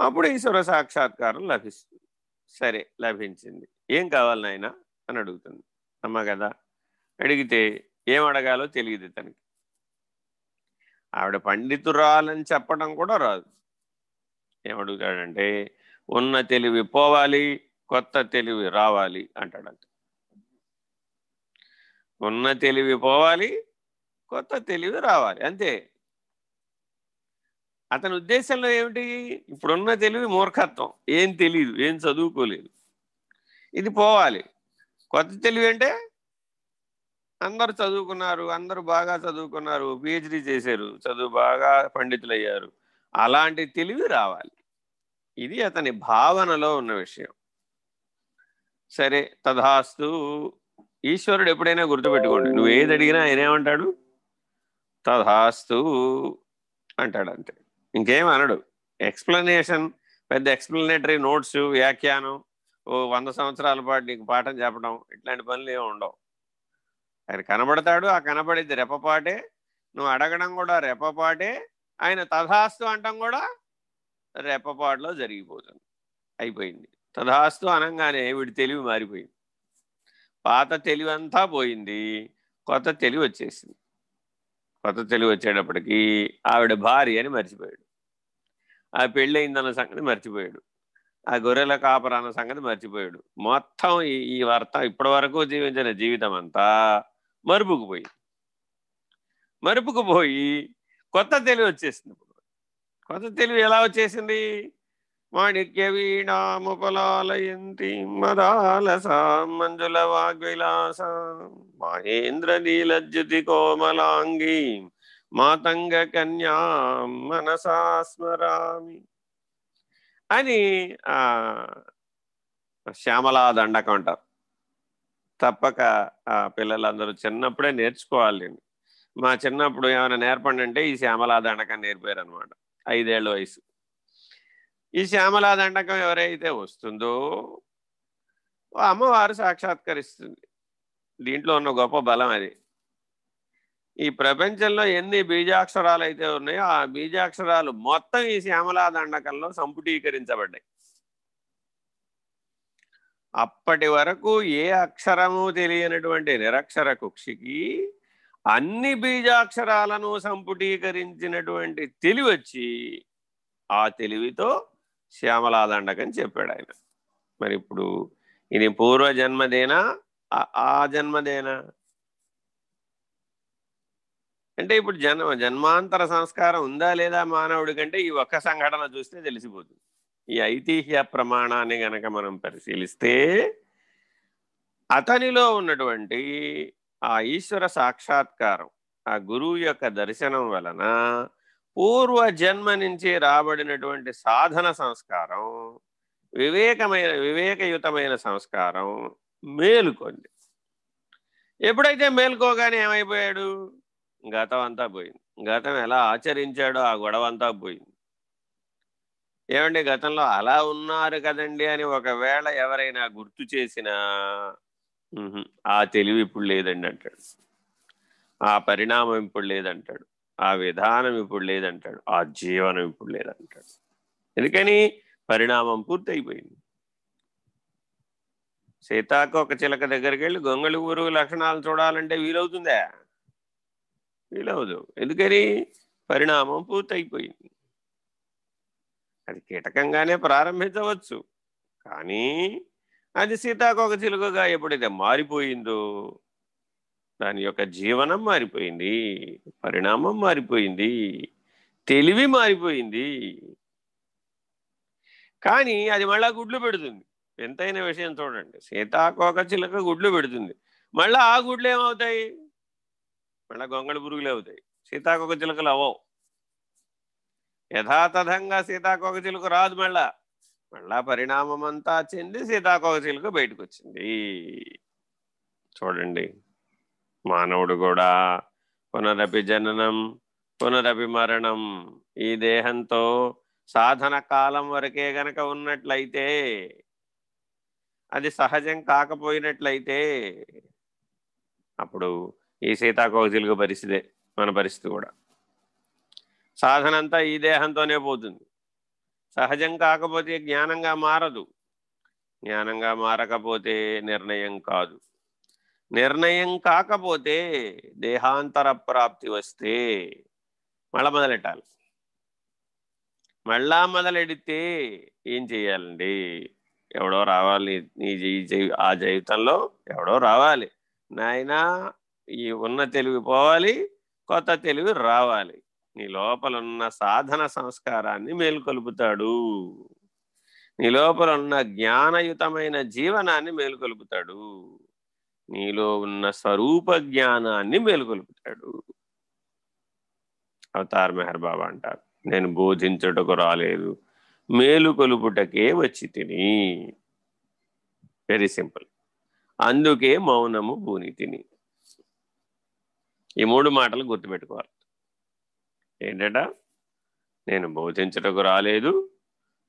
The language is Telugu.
అప్పుడు ఈశ్వర సాక్షాత్కారం లభిస్తుంది. సరే లభించింది. ఏం కావాలి నాయన? అని అడుగుతుంది. అమ్మ కదా అడిగితే ఏం అడగాలో తెలియదు తనకి ఆవిడ పండితురాలని చెప్పడం కూడా రాదు. ఏమడుగుతాడంటే ఉన్న తెలివి పోవాలి కొత్త తెలివి రావాలి అంటాడంట. ఉన్న తెలివి పోవాలి కొత్త తెలివి రావాలి అంతే. అతని ఉద్దేశంలో ఏమిటి? ఇప్పుడున్న తెలివి మూర్ఖత్వం. ఏం తెలియదు ఏం చదువుకోలేదు. ఇది పోవాలి. కొత్త తెలివి అంటే అందరు చదువుకున్నారు అందరూ బాగా చదువుకున్నారు పిహెచ్డి చేశారు చదువు బాగా పండితులయ్యారు. అలాంటి తెలివి రావాలి. ఇది అతని భావనలో ఉన్న విషయం. సరే తథాస్తు ఈశ్వరుడు ఎప్పుడైనా గుర్తుపెట్టుకోండి. నువ్వు ఏది అడిగినా ఆయన ఏమంటాడు తథాస్తు అంటాడు అంతే ఇంకేం అనడు. ఎక్స్ప్లెనేషన్ పెద్ద ఎక్స్ప్లెనేటరీ నోట్స్ వ్యాఖ్యానం ఓ వంద సంవత్సరాల పాటు నీకు పాఠం చెప్పడం ఇట్లాంటి పనులు ఏమి ఉండవు. ఆయన కనబడతాడు ఆ కనబడేది రెపపాటే నువ్వు అడగడం కూడా రెప్పపాటే. ఆయన తథాస్తు అంటాం కూడా రెప్పపాటులో జరిగిపోతుంది. అయిపోయింది. తథాస్తు అనగానే వీడి తెలివి మారిపోయింది. పాత తెలివి అంతా పోయింది. కొత్త తెలివి వచ్చేసింది. కొత్త తెలివి వచ్చేటప్పటికి ఆవిడ భార్య అని మర్చిపోయాడు. ఆ పెళ్ళయిందన్న సంగతి మర్చిపోయాడు. ఆ గొర్రెల కాపర అన్న సంగతి మర్చిపోయాడు. మొత్తం ఈ ఈ వార్త ఇప్పటి వరకు జీవించిన జీవితం అంతా మరుపుకు పోయి మరుపుకు పోయి కొత్త తెలివి వచ్చేసింది. కొత్త తెలివి ఎలా వచ్చేసింది? మాణిక్య వీణాముపలాలయంతి మదాలస మంజుల వాగ్విలాస మహేంద్ర నీలజ్యుతి కోమలాంగి మాతంగ కన్యా మనసా స్మరామి అని ఆ శ్యామలా దండకం అంటారు తప్పక ఆ పిల్లలందరూ చిన్నప్పుడే నేర్చుకోవాలి మా చిన్నప్పుడు ఏమైనా నేర్పండి అంటే ఈ శ్యామలా దండకం నేర్పారు అనమాట ఐదేళ్ళ వయసు. ఈ శ్యామలా దండకం ఎవరైతే వస్తుందో అమ్మవారు సాక్షాత్కరిస్తుంది. దీంట్లో ఉన్న గొప్ప బలం అది. ఈ ప్రపంచంలో ఎన్ని బీజాక్షరాలు అయితే ఉన్నాయో ఆ బీజాక్షరాలు మొత్తం ఈ శ్యామలా దండకంలో సంపుటీకరించబడ్డాయి. అప్పటి వరకు ఏ అక్షరము తెలియనటువంటి నిరక్షర కుక్షికి అన్ని బీజాక్షరాలను సంపుటీకరించినటువంటి తెలివి వచ్చి ఆ తెలివితో శ్యామలాదండకని చెప్పాడు ఆయన మరి ఇప్పుడు ఇది పూర్వ జన్మదేనా? ఆ జన్మదేనా? అంటే ఇప్పుడు జన్మ జన్మాంతర సంస్కారం ఉందా లేదా మానవుడి కంటే ఈ ఒక్క సంఘటన చూస్తే తెలిసిపోతుంది. ఈ ఐతిహ్య ప్రమాణాన్ని గనక మనం పరిశీలిస్తే అతనిలో ఉన్నటువంటి ఆ ఈశ్వర సాక్షాత్కారం ఆ గురువు యొక్క దర్శనం వలన పూర్వ జన్మ నుంచి రాబడినటువంటి సాధన సంస్కారం వివేకమైన వివేకయుతమైన సంస్కారం మేలుకొంది. ఎప్పుడైతే మేలుకోగానే ఏమైపోయాడు? గతం అంతా పోయింది. గతం ఎలా ఆచరించాడో ఆ గొడవ అంతా పోయింది. ఏమండి గతంలో అలా ఉన్నారు కదండి అని ఒకవేళ ఎవరైనా గుర్తు చేసినా ఆ తెలివి ఇప్పుడు లేదండి అంటాడు. ఆ పరిణామం ఇప్పుడు లేదంటాడు. ఆ విధానం ఇప్పుడు లేదంటాడు ఆ జీవనం ఇప్పుడు లేదంటాడు. ఎందుకని? పరిణామం పూర్తయిపోయింది. సీతాకు ఒక చిలక దగ్గరికి వెళ్ళి గొంగళి ఊరుగు లక్షణాలు చూడాలంటే వీలవుతుందా? వీలవదు. ఎందుకని? పరిణామం పూర్తయిపోయింది. అది కీటకంగానే ప్రారంభించవచ్చు. కానీ అది సీతాకోక చిలుకగా ఎప్పుడైతే మారిపోయిందో దాని యొక్క జీవనం మారిపోయింది పరిణామం మారిపోయింది తెలివి మారిపోయింది. కానీ అది మళ్ళా గుడ్లు పెడుతుంది. ఎంతైన విషయం చూడండి. సీతాకోక చిలక గుడ్లు పెడుతుంది. మళ్ళీ ఆ గుడ్లు ఏమవుతాయి? మళ్ళీ గొంగళి పురుగులు అవుతాయి. సీతాకోక చిలుకలు అవవు యథాతథంగా సీతాకోక చిలుక రాదు మళ్ళా. మళ్ళా పరిణామం అంతా చెంది సీతాకోక చిలుక బయటకు వచ్చింది చూడండి. మానవుడు కూడా పునరపి జననం పునరపి మరణం. ఈ దేహంతో సాధన కాలం వరకే గనక ఉన్నట్లయితే అది సహజం కాకపోయినట్లయితే అప్పుడు ఈ సీతాకోక పరిస్థితే మన పరిస్థితి కూడా. సాధన అంతా ఈ దేహంతోనే పోతుంది. సహజం కాకపోతే జ్ఞానంగా మారదు. జ్ఞానంగా మారకపోతే నిర్ణయం కాదు. నిర్ణయం కాకపోతే దేహాంతర ప్రాప్తి వస్తే మళ్ళా మొదలెట్టాలి? మళ్ళా మొదలెడితే ఏం చేయాలండి? ఎవడో రావాలి నీ ఆ జీవితంలో ఎవడో రావాలి. నాయన ఈ ఉన్న తెలివి పోవాలి కొత్త తెలివి రావాలి. నీ లోపల ఉన్న సాధన సంస్కారాన్ని మేలుకొలుపుతాడు. నీ లోపల ఉన్న జ్ఞానయుతమైన జీవనాన్ని మేలుకొలుపుతాడు. నీలో ఉన్న స్వరూప జ్ఞానాన్ని మేలుకొలుపుతాడు. అవతార్ మెహర్ బాబా అంటారు. నేను బోధించటకు రాలేదు. మేలుకొలుపుటకే వచ్చి తిని. వెరీ సింపుల్ అందుకే మౌనము భూని తిని. ఈ మూడు మాటలు గుర్తుపెట్టుకోవాలి. ఏంటట? నేను బోధించటకు రాలేదు.